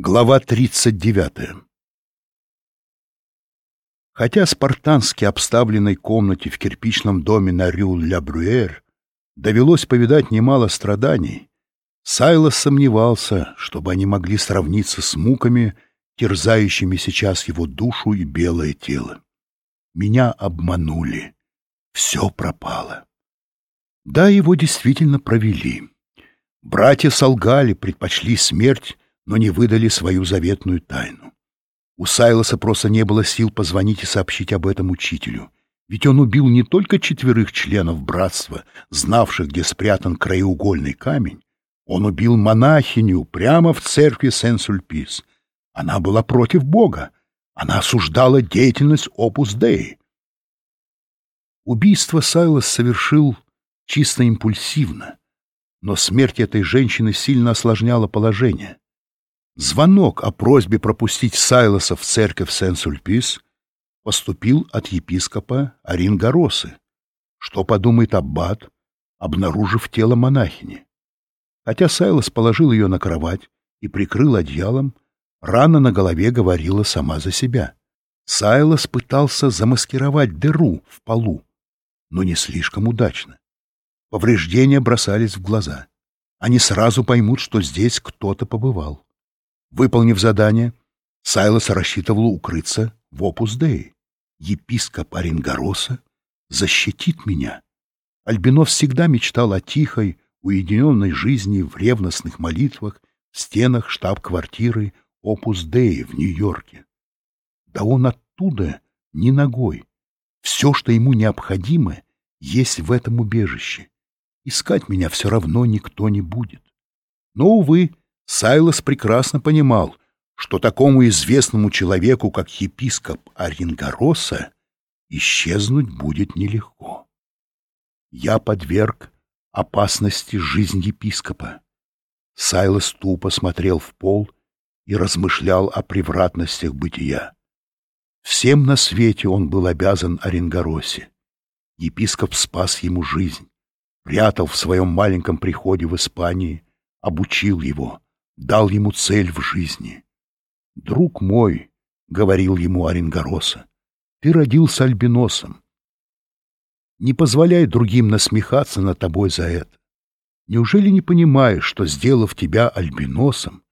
Глава 39 Хотя спартански обставленной комнате в кирпичном доме на Рю-Ля-Брюэр довелось повидать немало страданий, Сайлос сомневался, чтобы они могли сравниться с муками, терзающими сейчас его душу и белое тело. Меня обманули. Все пропало. Да, его действительно провели. Братья солгали, предпочли смерть, но не выдали свою заветную тайну. У Сайлоса просто не было сил позвонить и сообщить об этом учителю. Ведь он убил не только четверых членов братства, знавших, где спрятан краеугольный камень, он убил монахиню прямо в церкви Сен-Сульпис. Она была против Бога. Она осуждала деятельность Опус Деи. Убийство Сайлос совершил чисто импульсивно, но смерть этой женщины сильно осложняла положение. Звонок о просьбе пропустить Сайлоса в церковь Сен-Сульпис поступил от епископа Орингаросы. Что подумает аббат, обнаружив тело монахини? Хотя Сайлос положил ее на кровать и прикрыл одеялом, рана на голове говорила сама за себя. Сайлос пытался замаскировать дыру в полу, но не слишком удачно. Повреждения бросались в глаза. Они сразу поймут, что здесь кто-то побывал. Выполнив задание, Сайлос рассчитывал укрыться в опус Деи. Епископ Оренгороса защитит меня. Альбинос всегда мечтал о тихой, уединенной жизни в ревностных молитвах в стенах штаб-квартиры Опус Деи в Нью-Йорке. Да он оттуда ни ногой. Все, что ему необходимо, есть в этом убежище. Искать меня все равно никто не будет. Но, увы, Сайлос прекрасно понимал, что такому известному человеку, как епископ Оренгороса, исчезнуть будет нелегко. Я подверг опасности жизнь епископа. Сайлос тупо смотрел в пол и размышлял о превратностях бытия. Всем на свете он был обязан Оренгоросе. Епископ спас ему жизнь, прятал в своем маленьком приходе в Испании, обучил его — дал ему цель в жизни. «Друг мой», — говорил ему Оренгороса, — «ты родился альбиносом. Не позволяй другим насмехаться над тобой за это. Неужели не понимаешь, что, сделав тебя альбиносом,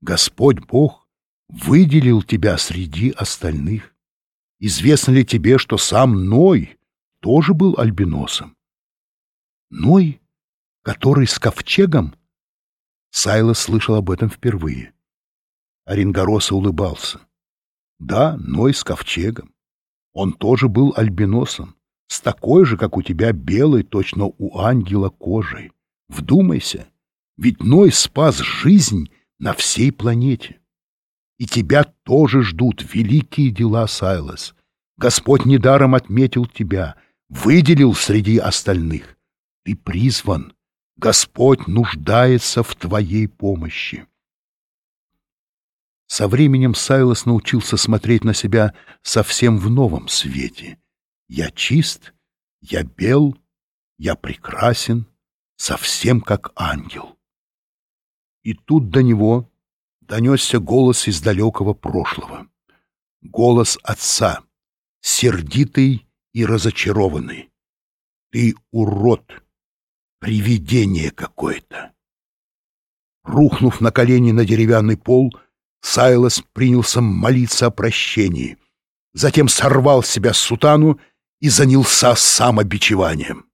Господь Бог выделил тебя среди остальных? Известно ли тебе, что сам Ной тоже был альбиносом? Ной, который с ковчегом Сайлос слышал об этом впервые. Оренгороса улыбался. Да, Ной с ковчегом. Он тоже был альбиносом, с такой же, как у тебя, белой, точно у ангела кожей. Вдумайся, ведь Ной спас жизнь на всей планете. И тебя тоже ждут великие дела, Сайлос. Господь недаром отметил тебя, выделил среди остальных. Ты призван Господь нуждается в твоей помощи. Со временем Сайлос научился смотреть на себя совсем в новом свете. Я чист, я бел, я прекрасен, совсем как ангел. И тут до него донесся голос из далекого прошлого. Голос отца, сердитый и разочарованный. «Ты урод!» Привидение какое-то. Рухнув на колени на деревянный пол, Сайлос принялся молиться о прощении. Затем сорвал с себя сутану и занялся самобичеванием.